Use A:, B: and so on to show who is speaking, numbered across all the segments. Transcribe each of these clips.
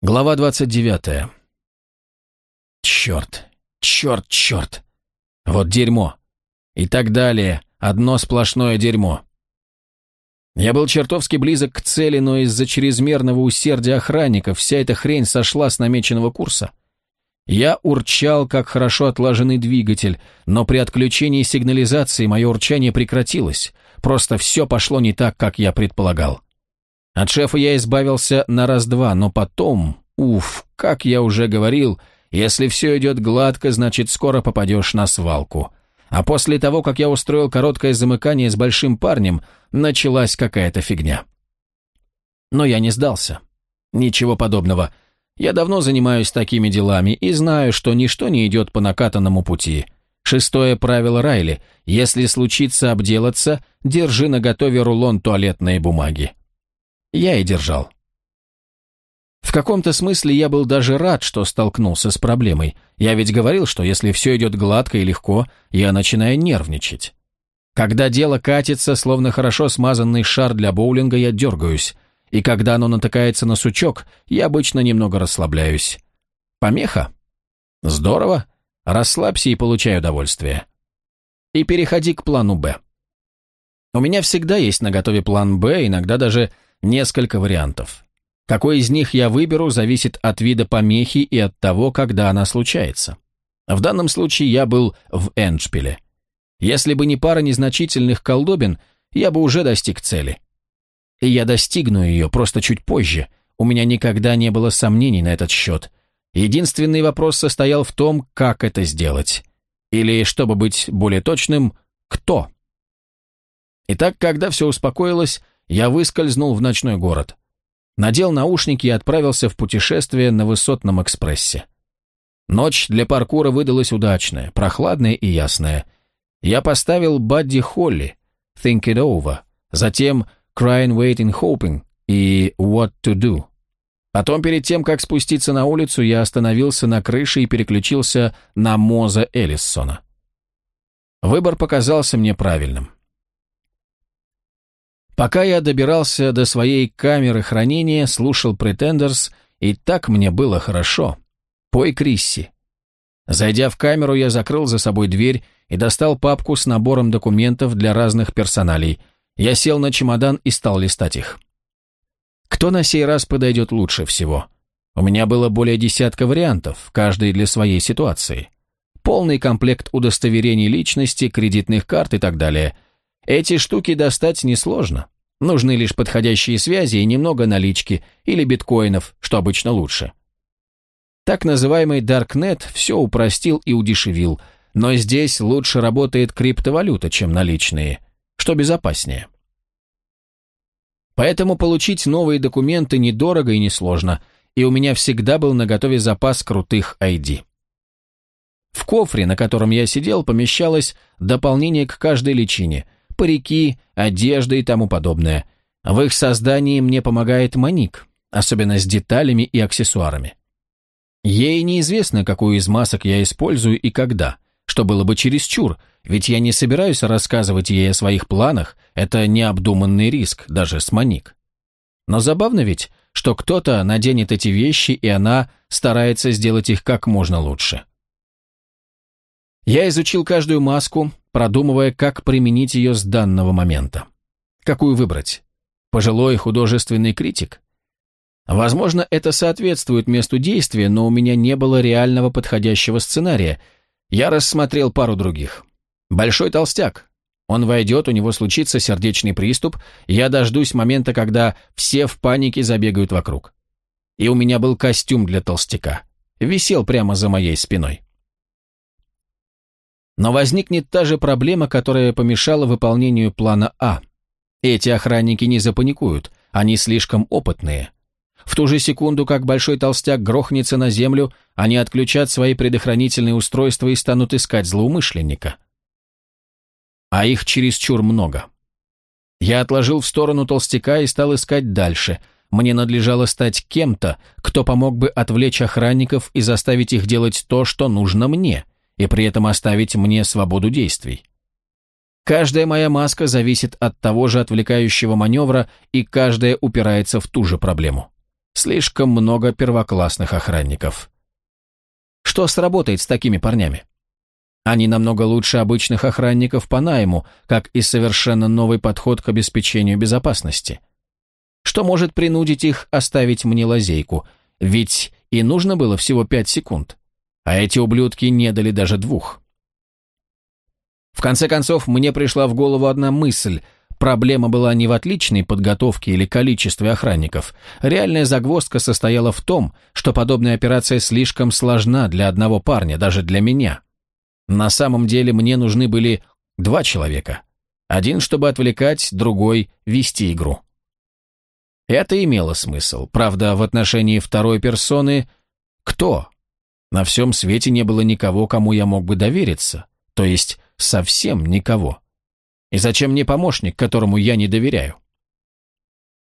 A: Глава 29. Черт, черт, черт. Вот дерьмо. И так далее. Одно сплошное дерьмо. Я был чертовски близок к цели, но из-за чрезмерного усердия охранников вся эта хрень сошла с намеченного курса. Я урчал, как хорошо отлаженный двигатель, но при отключении сигнализации мое урчание прекратилось. Просто все пошло не так, как я предполагал. От шефа я избавился на раз-два, но потом, уф, как я уже говорил, если все идет гладко, значит скоро попадешь на свалку. А после того, как я устроил короткое замыкание с большим парнем, началась какая-то фигня. Но я не сдался. Ничего подобного. Я давно занимаюсь такими делами и знаю, что ничто не идет по накатанному пути. Шестое правило Райли. Если случится обделаться, держи наготове рулон туалетной бумаги я и держал. В каком-то смысле я был даже рад, что столкнулся с проблемой. Я ведь говорил, что если все идет гладко и легко, я начинаю нервничать. Когда дело катится, словно хорошо смазанный шар для боулинга, я дергаюсь. И когда оно натыкается на сучок, я обычно немного расслабляюсь. Помеха? Здорово. Расслабься и получай удовольствие. И переходи к плану «Б». У меня всегда есть на готове план «Б», иногда даже несколько вариантов. Какой из них я выберу, зависит от вида помехи и от того, когда она случается. В данном случае я был в Эндшпиле. Если бы не пара незначительных колдобин, я бы уже достиг цели. И я достигну ее просто чуть позже. У меня никогда не было сомнений на этот счет. Единственный вопрос состоял в том, как это сделать. Или, чтобы быть более точным, кто. Итак, когда все успокоилось, я выскользнул в ночной город. Надел наушники и отправился в путешествие на высотном экспрессе. Ночь для паркура выдалась удачная, прохладная и ясная. Я поставил Бадди Холли, Think It Over, затем Crying, Waiting, Hoping и What to Do. Потом, перед тем, как спуститься на улицу, я остановился на крыше и переключился на Моза Эллиссона. Выбор показался мне правильным. Пока я добирался до своей камеры хранения, слушал Pretenders, и так мне было хорошо. Пой Крисси. Зайдя в камеру, я закрыл за собой дверь и достал папку с набором документов для разных персоналей. Я сел на чемодан и стал листать их. Кто на сей раз подойдет лучше всего? У меня было более десятка вариантов, каждый для своей ситуации. Полный комплект удостоверений личности, кредитных карт и так далее – эти штуки достать несложно. Нужны лишь подходящие связи и немного налички или биткоинов, что обычно лучше. Так называемый Darknet все упростил и удешевил, но здесь лучше работает криптовалюта, чем наличные, что безопаснее. Поэтому получить новые документы недорого и несложно, и у меня всегда был наготове запас крутых ID. В кофре, на котором я сидел, помещалось дополнение к каждой личине – парики, одежда и тому подобное. В их создании мне помогает Маник, особенно с деталями и аксессуарами. Ей неизвестно, какую из масок я использую и когда, что было бы чересчур, ведь я не собираюсь рассказывать ей о своих планах, это необдуманный риск, даже с Маник. Но забавно ведь, что кто-то наденет эти вещи, и она старается сделать их как можно лучше. Я изучил каждую маску, продумывая, как применить ее с данного момента. Какую выбрать? Пожилой художественный критик? Возможно, это соответствует месту действия, но у меня не было реального подходящего сценария. Я рассмотрел пару других. Большой толстяк. Он войдет, у него случится сердечный приступ, я дождусь момента, когда все в панике забегают вокруг. И у меня был костюм для толстяка. Висел прямо за моей спиной. Но возникнет та же проблема, которая помешала выполнению плана А. Эти охранники не запаникуют, они слишком опытные. В ту же секунду, как большой толстяк грохнется на землю, они отключат свои предохранительные устройства и станут искать злоумышленника. А их чересчур много. Я отложил в сторону толстяка и стал искать дальше. Мне надлежало стать кем-то, кто помог бы отвлечь охранников и заставить их делать то, что нужно мне – и при этом оставить мне свободу действий. Каждая моя маска зависит от того же отвлекающего маневра, и каждая упирается в ту же проблему. Слишком много первоклассных охранников. Что сработает с такими парнями? Они намного лучше обычных охранников по найму, как и совершенно новый подход к обеспечению безопасности. Что может принудить их оставить мне лазейку? Ведь и нужно было всего пять секунд. А эти ублюдки не дали даже двух. В конце концов, мне пришла в голову одна мысль. Проблема была не в отличной подготовке или количестве охранников. Реальная загвоздка состояла в том, что подобная операция слишком сложна для одного парня, даже для меня. На самом деле мне нужны были два человека. Один, чтобы отвлекать, другой – вести игру. Это имело смысл. Правда, в отношении второй персоны – кто? На всем свете не было никого, кому я мог бы довериться. То есть, совсем никого. И зачем мне помощник, которому я не доверяю?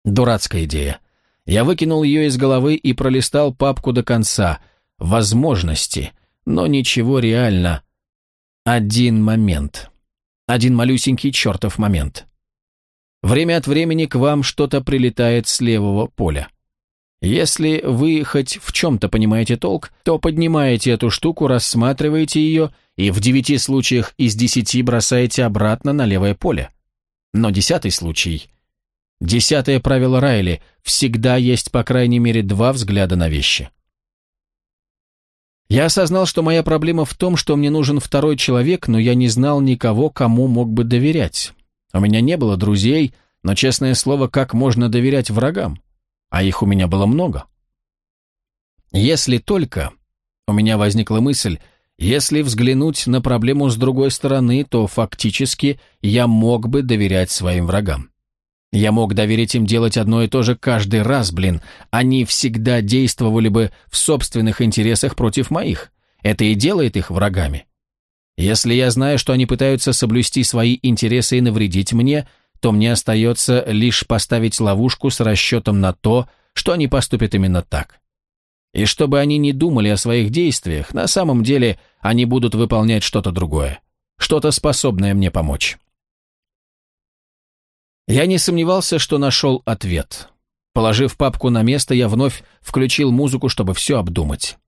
A: Дурацкая идея. Я выкинул ее из головы и пролистал папку до конца. Возможности, но ничего реально один момент. Один малюсенький чертов момент. Время от времени к вам что-то прилетает с левого поля. Если вы хоть в чем-то понимаете толк, то поднимаете эту штуку, рассматриваете ее и в девяти случаях из десяти бросаете обратно на левое поле. Но десятый случай... Десятое правило Райли – всегда есть по крайней мере два взгляда на вещи. Я осознал, что моя проблема в том, что мне нужен второй человек, но я не знал никого, кому мог бы доверять. У меня не было друзей, но, честное слово, как можно доверять врагам? А их у меня было много. Если только... У меня возникла мысль, если взглянуть на проблему с другой стороны, то фактически я мог бы доверять своим врагам. Я мог доверить им делать одно и то же каждый раз, блин. Они всегда действовали бы в собственных интересах против моих. Это и делает их врагами. Если я знаю, что они пытаются соблюсти свои интересы и навредить мне, то мне остается лишь поставить ловушку с расчетом на то, что они поступят именно так. И чтобы они не думали о своих действиях, на самом деле они будут выполнять что-то другое, что-то способное мне помочь. Я не сомневался, что нашел ответ. Положив папку на место, я вновь включил музыку, чтобы все обдумать.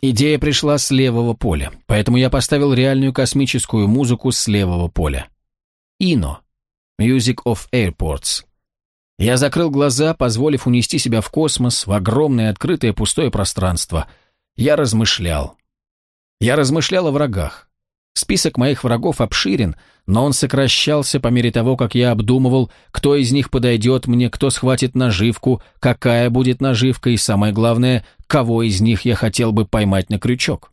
A: Идея пришла с левого поля, поэтому я поставил реальную космическую музыку с левого поля. Ино. Music of Airports. Я закрыл глаза, позволив унести себя в космос, в огромное открытое пустое пространство. Я размышлял. Я размышлял о врагах. Список моих врагов обширен, но он сокращался по мере того, как я обдумывал, кто из них подойдет мне, кто схватит наживку, какая будет наживка и, самое главное, кого из них я хотел бы поймать на крючок.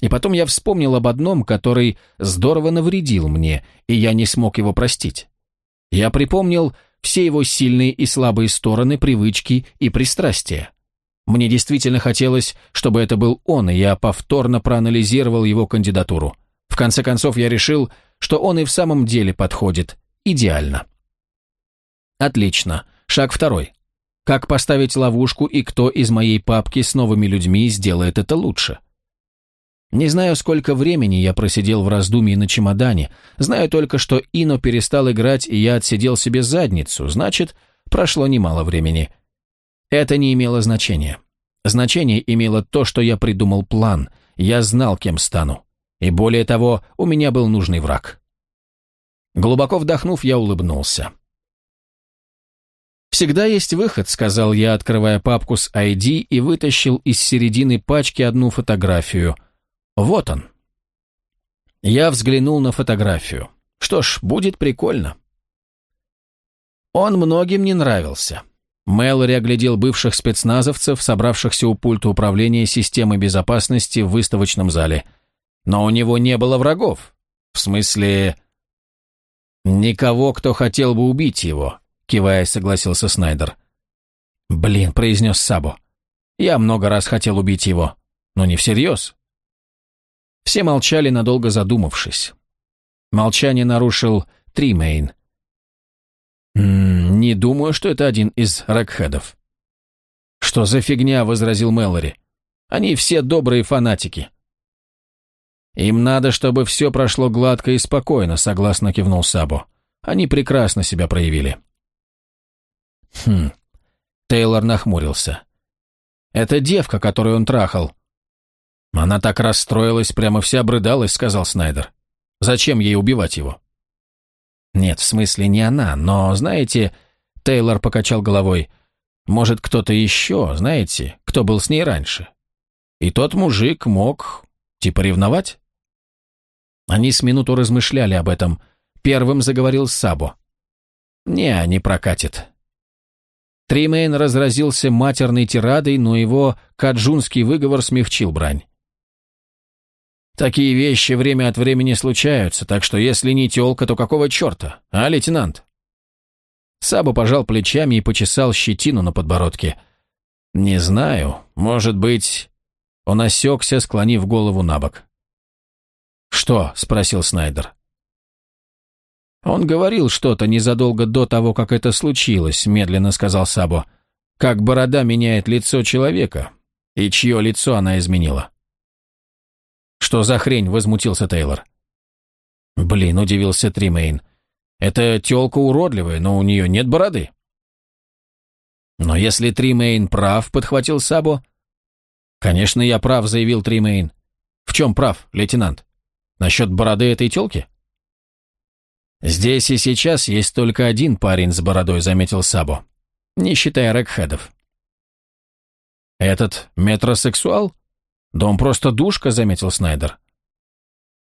A: И потом я вспомнил об одном, который здорово навредил мне, и я не смог его простить. Я припомнил все его сильные и слабые стороны, привычки и пристрастия. Мне действительно хотелось, чтобы это был он, и я повторно проанализировал его кандидатуру. В конце концов, я решил, что он и в самом деле подходит идеально. Отлично. Шаг второй. Как поставить ловушку и кто из моей папки с новыми людьми сделает это лучше? Не знаю, сколько времени я просидел в раздумье на чемодане. Знаю только, что Ино перестал играть, и я отсидел себе задницу. Значит, прошло немало времени. Это не имело значения. Значение имело то, что я придумал план. Я знал, кем стану. И более того, у меня был нужный враг. Глубоко вдохнув, я улыбнулся. «Всегда есть выход», — сказал я, открывая папку с ID и вытащил из середины пачки одну фотографию. «Вот он». Я взглянул на фотографию. Что ж, будет прикольно. Он многим не нравился. Мэлори оглядел бывших спецназовцев, собравшихся у пульта управления системой безопасности в выставочном зале — но у него не было врагов. В смысле... Никого, кто хотел бы убить его, кивая, согласился Снайдер. Блин, произнес Сабо. Я много раз хотел убить его, но не всерьез. Все молчали, надолго задумавшись. Молчание нарушил Тримейн. «Не думаю, что это один из ракхедов». «Что за фигня?» — возразил Мэлори. «Они все добрые фанатики. «Им надо, чтобы все прошло гладко и спокойно», — согласно кивнул Сабо. «Они прекрасно себя проявили». «Хм, Тейлор нахмурился. «Это девка, которую он трахал». «Она так расстроилась, прямо вся обрыдалась», — сказал Снайдер. «Зачем ей убивать его?» «Нет, в смысле не она, но, знаете...» Тейлор покачал головой. «Может, кто-то еще, знаете, кто был с ней раньше? И тот мужик мог, типа, ревновать?» Они с минуту размышляли об этом. Первым заговорил Сабо. «Не, не прокатит. Тримейн разразился матерной тирадой, но его каджунский выговор смягчил брань. «Такие вещи время от времени случаются, так что если не тёлка, то какого чёрта, а, лейтенант?» Саба пожал плечами и почесал щетину на подбородке. «Не знаю, может быть...» Он осекся, склонив голову на бок. «Что?» — спросил Снайдер. «Он говорил что-то незадолго до того, как это случилось», — медленно сказал Сабо. «Как борода меняет лицо человека. И чье лицо она изменила?» «Что за хрень?» — возмутился Тейлор. «Блин», — удивился Тримейн. «Это тёлка уродливая, но у нее нет бороды». «Но если Тримейн прав», — подхватил Сабо. «Конечно, я прав», — заявил Тримейн. «В чем прав, лейтенант? Насчет бороды этой тёлки?» «Здесь и сейчас есть только один парень с бородой», — заметил Сабо. «Не считая рэкхедов». «Этот метросексуал? Да он просто душка», — заметил Снайдер.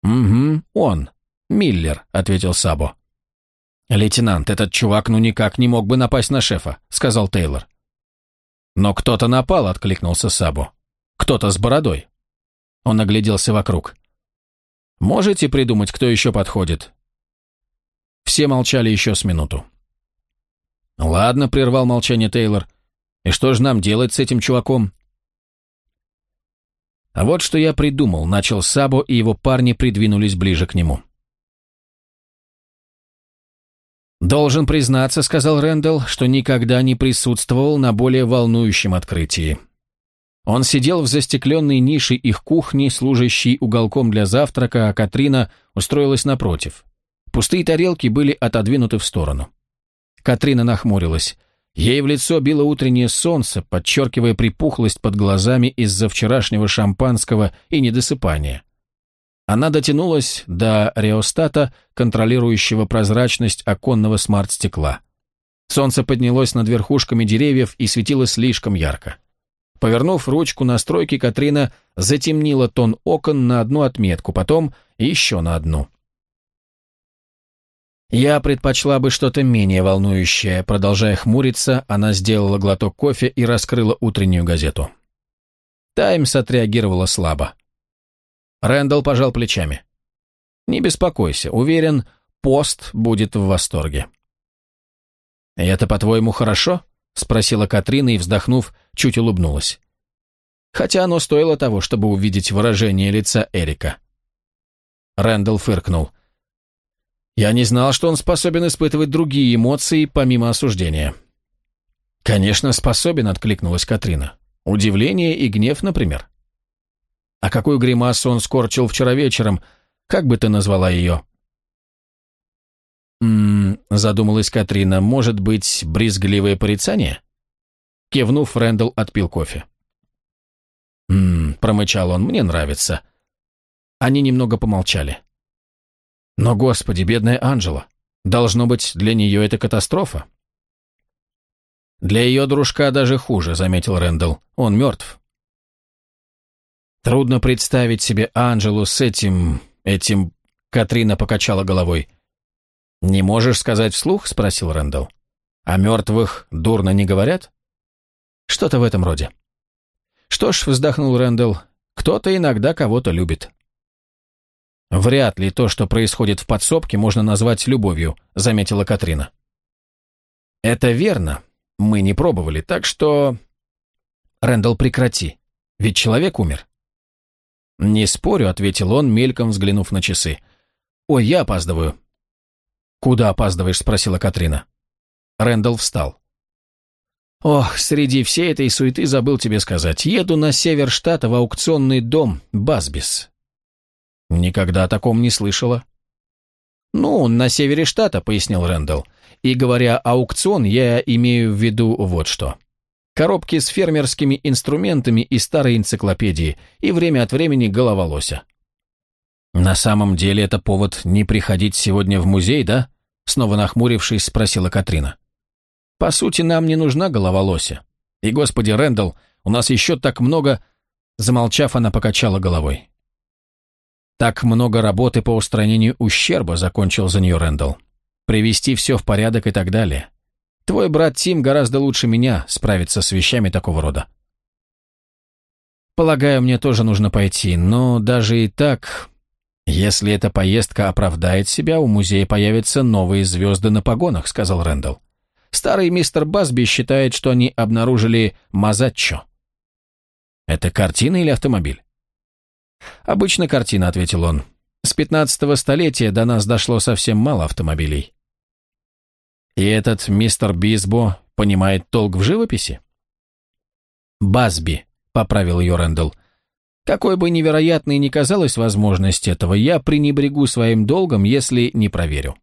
A: «Угу, он. Миллер», — ответил Сабо. «Лейтенант, этот чувак ну никак не мог бы напасть на шефа», — сказал Тейлор. «Но кто-то напал», — откликнулся Сабо. «Кто-то с бородой». Он огляделся вокруг. «Можете придумать, кто еще подходит? Все молчали еще с минуту. «Ладно», — прервал молчание Тейлор. «И что же нам делать с этим чуваком?» А вот что я придумал, начал Сабо, и его парни придвинулись ближе к нему. «Должен признаться», — сказал Рэндалл, что никогда не присутствовал на более волнующем открытии. Он сидел в застекленной нише их кухни, служащей уголком для завтрака, а Катрина устроилась напротив. Пустые тарелки были отодвинуты в сторону. Катрина нахмурилась. Ей в лицо било утреннее солнце, подчеркивая припухлость под глазами из-за вчерашнего шампанского и недосыпания. Она дотянулась до реостата, контролирующего прозрачность оконного смарт-стекла. Солнце поднялось над верхушками деревьев и светило слишком ярко. Повернув ручку настройки, Катрина затемнила тон окон на одну отметку, потом еще на одну. «Я предпочла бы что-то менее волнующее», продолжая хмуриться, она сделала глоток кофе и раскрыла утреннюю газету. «Таймс» отреагировала слабо. Рэндалл пожал плечами. «Не беспокойся, уверен, пост будет в восторге». «И это, по-твоему, хорошо?» — спросила Катрина и, вздохнув, чуть улыбнулась. Хотя оно стоило того, чтобы увидеть выражение лица Эрика. Рэндалл фыркнул. Я не знал, что он способен испытывать другие эмоции, помимо осуждения. «Конечно, способен», — откликнулась Катрина. «Удивление и гнев, например». «А какую гримасу он скорчил вчера вечером? Как бы ты назвала ее?» «Ммм», — задумалась Катрина, — «может быть, брезгливое порицание?» Кивнув, Рэндалл отпил кофе. «Ммм», — промычал он, — «мне нравится». Они немного помолчали. Но, господи, бедная Анжела. Должно быть, для нее это катастрофа. Для ее дружка даже хуже, заметил Рэндалл. Он мертв. Трудно представить себе Анжелу с этим... этим... Катрина покачала головой. «Не можешь сказать вслух?» — спросил Рэндалл. «О мертвых дурно не говорят?» «Что-то в этом роде». «Что ж», — вздохнул Рэндалл, — «кто-то иногда кого-то любит». «Вряд ли то, что происходит в подсобке, можно назвать любовью», — заметила Катрина. «Это верно. Мы не пробовали, так что...» «Рэндалл, прекрати. Ведь человек умер». «Не спорю», — ответил он, мельком взглянув на часы. «Ой, я опаздываю». «Куда опаздываешь?» — спросила Катрина. Рэндалл встал. «Ох, среди всей этой суеты забыл тебе сказать. Еду на север штата в аукционный дом Басбис. «Никогда о таком не слышала». «Ну, на севере штата», — пояснил Рэндалл. «И говоря аукцион, я имею в виду вот что. коробки с фермерскими инструментами и старые энциклопедии, и время от времени голова лося. «На самом деле это повод не приходить сегодня в музей, да?» Снова нахмурившись, спросила Катрина. «По сути, нам не нужна голова лося. И, господи, Рэндалл, у нас еще так много...» Замолчав, она покачала головой. «Так много работы по устранению ущерба», — закончил за нее Рэндалл. «Привести все в порядок и так далее. Твой брат Тим гораздо лучше меня справится с вещами такого рода». «Полагаю, мне тоже нужно пойти, но даже и так «Если эта поездка оправдает себя, у музея появятся новые звезды на погонах», — сказал Рэндалл. «Старый мистер Басби считает, что они обнаружили Мазаччо». «Это картина или автомобиль?» «Обычно картина», — ответил он. «С пятнадцатого столетия до нас дошло совсем мало автомобилей». «И этот мистер Бисбо понимает толк в живописи?» «Басби», — поправил ее Рэндалл. Какой бы невероятной ни казалась возможность этого, я пренебрегу своим долгом, если не проверю.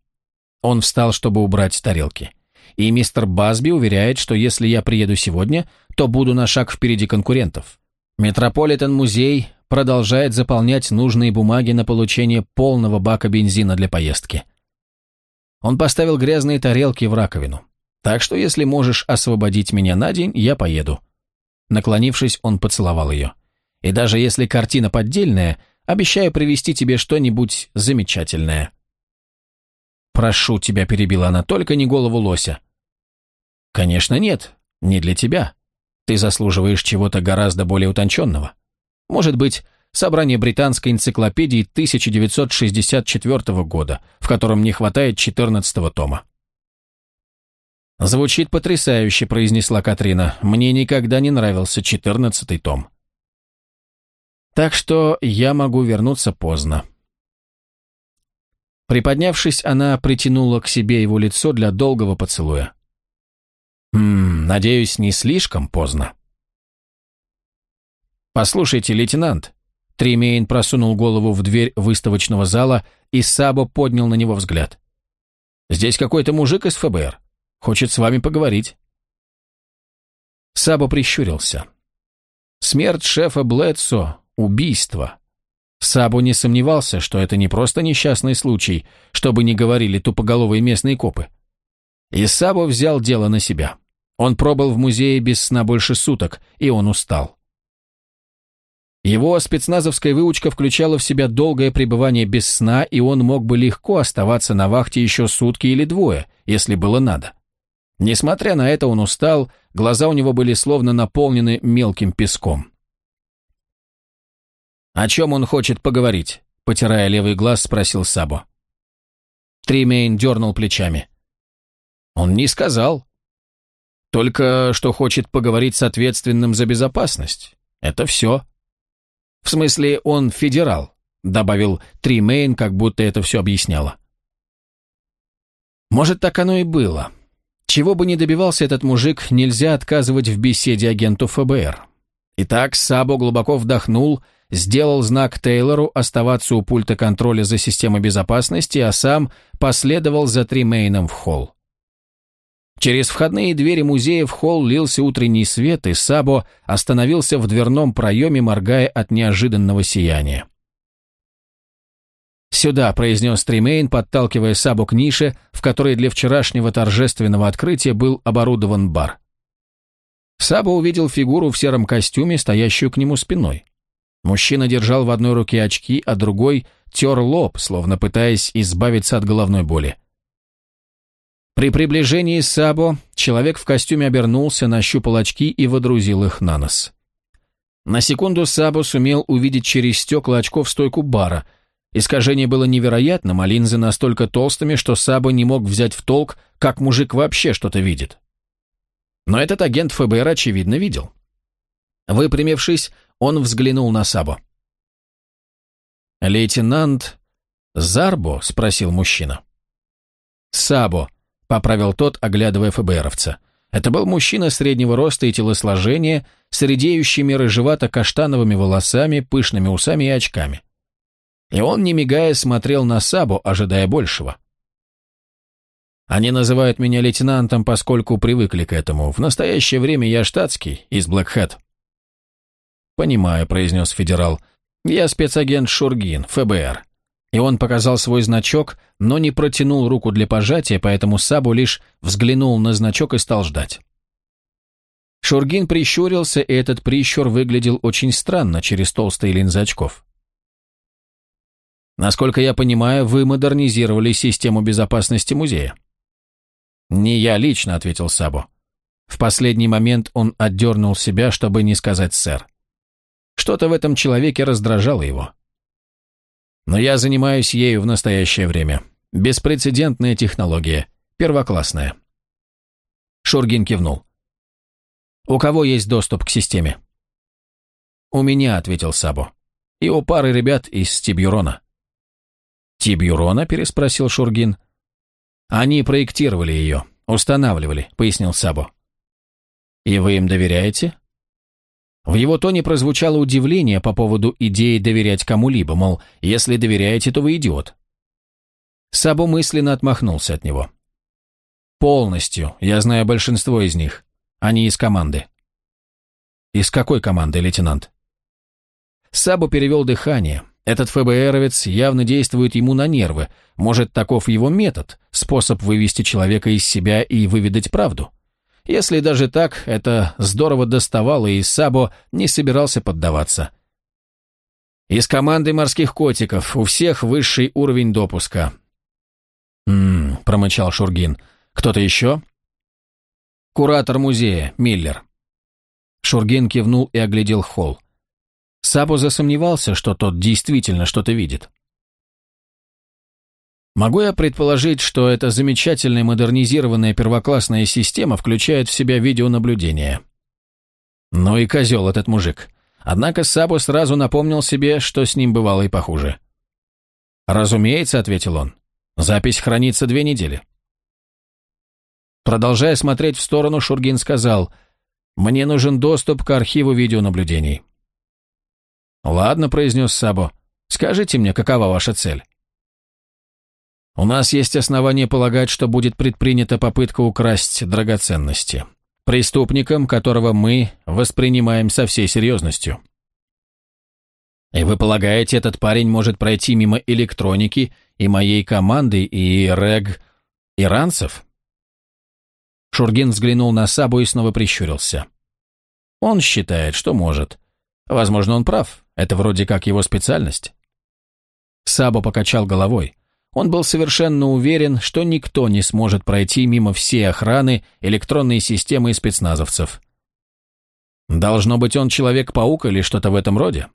A: Он встал, чтобы убрать тарелки. И мистер Басби уверяет, что если я приеду сегодня, то буду на шаг впереди конкурентов. Метрополитен-музей продолжает заполнять нужные бумаги на получение полного бака бензина для поездки. Он поставил грязные тарелки в раковину. Так что если можешь освободить меня на день, я поеду. Наклонившись, он поцеловал ее. И даже если картина поддельная, обещаю привезти тебе что-нибудь замечательное». «Прошу тебя», — перебила она, — «только не голову лося». «Конечно нет, не для тебя. Ты заслуживаешь чего-то гораздо более утонченного. Может быть, собрание британской энциклопедии 1964 года, в котором не хватает 14 тома». «Звучит потрясающе», — произнесла Катрина. «Мне никогда не нравился 14 том». Так что я могу вернуться поздно. Приподнявшись, она притянула к себе его лицо для долгого поцелуя. «Ммм, надеюсь, не слишком поздно». «Послушайте, лейтенант», Тримейн просунул голову в дверь выставочного зала, и Сабо поднял на него взгляд. «Здесь какой-то мужик из ФБР. Хочет с вами поговорить». Сабо прищурился. Смерть шефа Блэдсо убийство. Сабу не сомневался, что это не просто несчастный случай, чтобы не говорили тупоголовые местные копы. И Сабу взял дело на себя. Он пробыл в музее без сна больше суток, и он устал. Его спецназовская выучка включала в себя долгое пребывание без сна, и он мог бы легко оставаться на вахте еще сутки или двое, если было надо. Несмотря на это, он устал, глаза у него были словно наполнены мелким песком. «О чем он хочет поговорить?» — потирая левый глаз, спросил Сабо. Тримейн дернул плечами. «Он не сказал. Только что хочет поговорить с ответственным за безопасность. Это все». «В смысле, он федерал», — добавил Тримейн, как будто это все объясняло. «Может, так оно и было. Чего бы ни добивался этот мужик, нельзя отказывать в беседе агенту ФБР. Итак, Сабо глубоко вдохнул — сделал знак Тейлору оставаться у пульта контроля за системой безопасности, а сам последовал за Тримейном в холл. Через входные двери музея в холл лился утренний свет, и Сабо остановился в дверном проеме, моргая от неожиданного сияния. «Сюда», — произнес Тримейн, подталкивая Сабо к нише, в которой для вчерашнего торжественного открытия был оборудован бар. Сабо увидел фигуру в сером костюме, стоящую к нему спиной. Мужчина держал в одной руке очки, а другой тер лоб, словно пытаясь избавиться от головной боли. При приближении Сабо человек в костюме обернулся, нащупал очки и водрузил их на нос. На секунду Сабо сумел увидеть через стекла очков стойку бара. Искажение было невероятным, а линзы настолько толстыми, что Сабо не мог взять в толк, как мужик вообще что-то видит. Но этот агент ФБР, очевидно, видел. Выпрямившись, он взглянул на Сабо. «Лейтенант Зарбо?» — спросил мужчина. «Сабо», — поправил тот, оглядывая ФБРовца. Это был мужчина среднего роста и телосложения, с редеющими рыжевато-каштановыми волосами, пышными усами и очками. И он, не мигая, смотрел на Сабо, ожидая большего. Они называют меня лейтенантом, поскольку привыкли к этому. В настоящее время я штатский, из Блэкхэт». «Понимаю», — произнес федерал. «Я спецагент Шургин, ФБР». И он показал свой значок, но не протянул руку для пожатия, поэтому Сабу лишь взглянул на значок и стал ждать. Шургин прищурился, и этот прищур выглядел очень странно через толстые линзы очков. «Насколько я понимаю, вы модернизировали систему безопасности музея». «Не я лично», — ответил Сабо. В последний момент он отдернул себя, чтобы не сказать «сэр». Что-то в этом человеке раздражало его. Но я занимаюсь ею в настоящее время. Беспрецедентная технология, первоклассная. Шургин кивнул. «У кого есть доступ к системе?» «У меня», — ответил Сабо. «И у пары ребят из Тибюрона». «Тибюрона?» — переспросил Шургин. «Они проектировали ее, устанавливали», — пояснил Сабо. «И вы им доверяете?» В его тоне прозвучало удивление по поводу идеи доверять кому-либо, мол, если доверяете, то вы идиот. Сабо мысленно отмахнулся от него. «Полностью. Я знаю большинство из них. Они из команды». «Из какой команды, лейтенант?» Сабо перевел дыхание. Этот ФБРовец явно действует ему на нервы. Может, таков его метод, способ вывести человека из себя и выведать правду. Если даже так, это здорово доставало, и Сабо не собирался поддаваться. Из команды морских котиков у всех высший уровень допуска. «М-м», промычал Шургин. «Кто-то еще?» «Куратор музея, Миллер». Шургин кивнул и оглядел холл. Сабо засомневался, что тот действительно что-то видит. Могу я предположить, что эта замечательная модернизированная первоклассная система включает в себя видеонаблюдение? Ну и козел этот мужик. Однако Сабо сразу напомнил себе, что с ним бывало и похуже. «Разумеется», — ответил он. «Запись хранится две недели». Продолжая смотреть в сторону, Шургин сказал, «Мне нужен доступ к архиву видеонаблюдений». «Ладно», — произнес Сабо, — «скажите мне, какова ваша цель?» «У нас есть основания полагать, что будет предпринята попытка украсть драгоценности. Преступником, которого мы воспринимаем со всей серьезностью». «И вы полагаете, этот парень может пройти мимо электроники и моей команды и рег... иранцев?» Шургин взглянул на Сабу и снова прищурился. «Он считает, что может. Возможно, он прав. Это вроде как его специальность. Сабо покачал головой. Он был совершенно уверен, что никто не сможет пройти мимо всей охраны, электронной системы и спецназовцев. Должно быть, он Человек-паук или что-то в этом роде?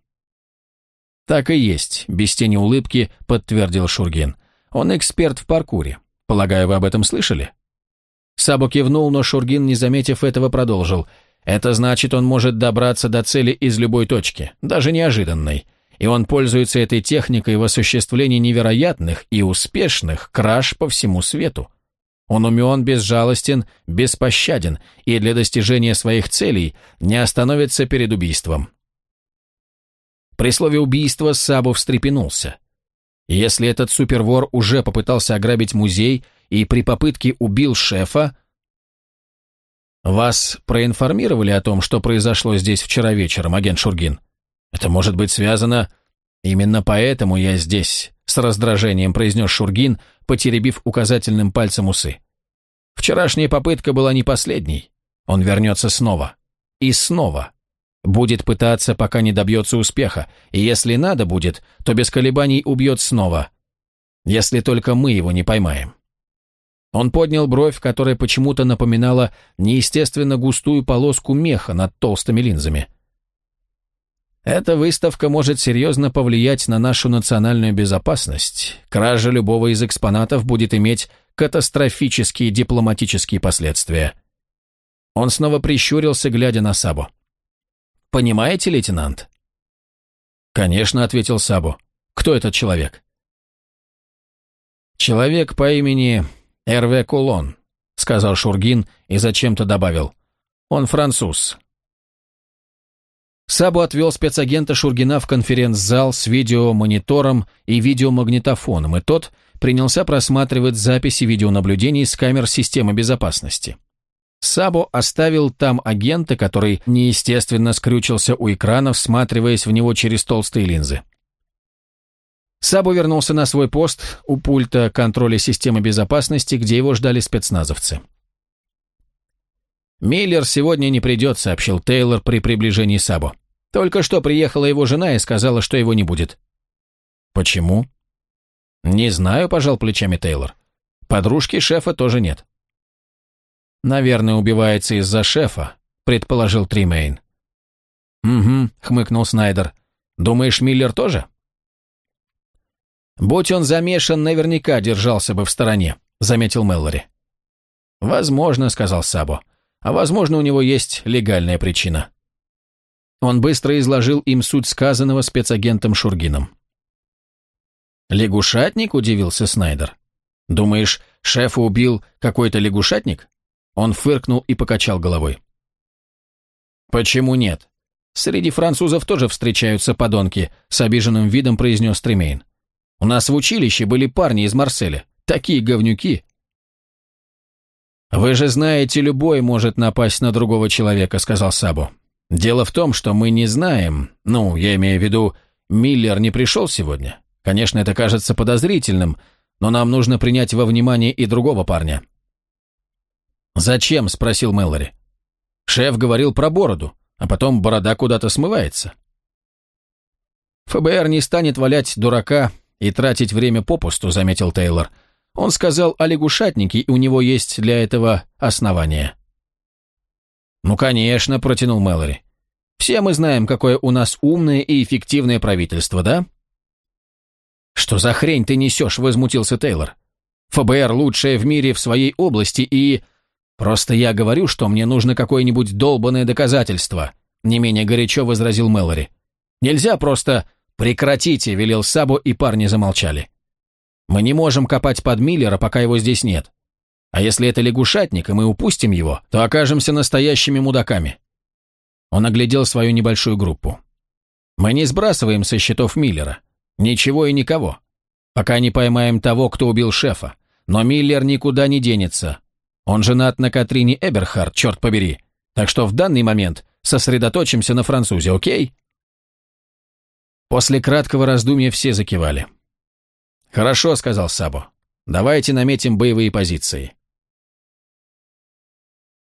A: Так и есть, без тени улыбки подтвердил Шургин. Он эксперт в паркуре. Полагаю, вы об этом слышали? Сабо кивнул, но Шургин, не заметив этого, продолжил – это значит, он может добраться до цели из любой точки, даже неожиданной. И он пользуется этой техникой в осуществлении невероятных и успешных краж по всему свету. Он умен, безжалостен, беспощаден и для достижения своих целей не остановится перед убийством. При слове «убийство» Сабу встрепенулся. Если этот супервор уже попытался ограбить музей и при попытке убил шефа, «Вас проинформировали о том, что произошло здесь вчера вечером, агент Шургин? Это может быть связано...» «Именно поэтому я здесь», — с раздражением произнес Шургин, потеребив указательным пальцем усы. «Вчерашняя попытка была не последней. Он вернется снова. И снова. Будет пытаться, пока не добьется успеха, и если надо будет, то без колебаний убьет снова. Если только мы его не поймаем». Он поднял бровь, которая почему-то напоминала неестественно густую полоску меха над толстыми линзами. Эта выставка может серьезно повлиять на нашу национальную безопасность. Кража любого из экспонатов будет иметь катастрофические дипломатические последствия. Он снова прищурился, глядя на Сабу. «Понимаете, лейтенант?» «Конечно», — ответил Сабу. «Кто этот человек?» «Человек по имени «Эрве Кулон», — сказал Шургин и зачем-то добавил. «Он француз». Сабу отвел спецагента Шургина в конференц-зал с видеомонитором и видеомагнитофоном, и тот принялся просматривать записи видеонаблюдений с камер системы безопасности. Сабо оставил там агента, который неестественно скрючился у экрана, всматриваясь в него через толстые линзы. Сабо вернулся на свой пост у пульта контроля системы безопасности, где его ждали спецназовцы. «Миллер сегодня не придет», — сообщил Тейлор при приближении Сабо. «Только что приехала его жена и сказала, что его не будет». «Почему?» «Не знаю», — пожал плечами Тейлор. «Подружки шефа тоже нет». «Наверное, убивается из-за шефа», — предположил Тримейн. «Угу», — хмыкнул Снайдер. «Думаешь, Миллер тоже?» «Будь он замешан, наверняка держался бы в стороне», — заметил Меллори. «Возможно», — сказал Сабо. «А возможно, у него есть легальная причина». Он быстро изложил им суть сказанного спецагентом Шургином. «Лягушатник?» – удивился Снайдер. «Думаешь, шефа убил какой-то лягушатник?» Он фыркнул и покачал головой. «Почему нет? Среди французов тоже встречаются подонки», – с обиженным видом произнес Тремейн. «У нас в училище были парни из Марселя. Такие говнюки». «Вы же знаете, любой может напасть на другого человека», – сказал Сабу. «Дело в том, что мы не знаем, ну, я имею в виду, Миллер не пришел сегодня. Конечно, это кажется подозрительным, но нам нужно принять во внимание и другого парня». «Зачем?» – спросил Мэллори. «Шеф говорил про бороду, а потом борода куда-то смывается». «ФБР не станет валять дурака и тратить время попусту», – заметил Тейлор. «Он сказал о лягушатнике, и у него есть для этого основания». «Ну, конечно», – протянул Мэллори. «Все мы знаем, какое у нас умное и эффективное правительство, да?» «Что за хрень ты несешь?» – возмутился Тейлор. «ФБР лучшее в мире в своей области и...» «Просто я говорю, что мне нужно какое-нибудь долбанное доказательство», – не менее горячо возразил Мэлори. «Нельзя просто...» «Прекратите!» – велел Сабо, и парни замолчали. «Мы не можем копать под Миллера, пока его здесь нет. А если это лягушатник, и мы упустим его, то окажемся настоящими мудаками». Он оглядел свою небольшую группу. «Мы не сбрасываем со счетов Миллера. Ничего и никого. Пока не поймаем того, кто убил шефа. Но Миллер никуда не денется. Он женат на Катрине Эберхард, черт побери. Так что в данный момент сосредоточимся на французе, окей? После краткого раздумья все закивали. «Хорошо», — сказал Сабо. «Давайте наметим боевые позиции.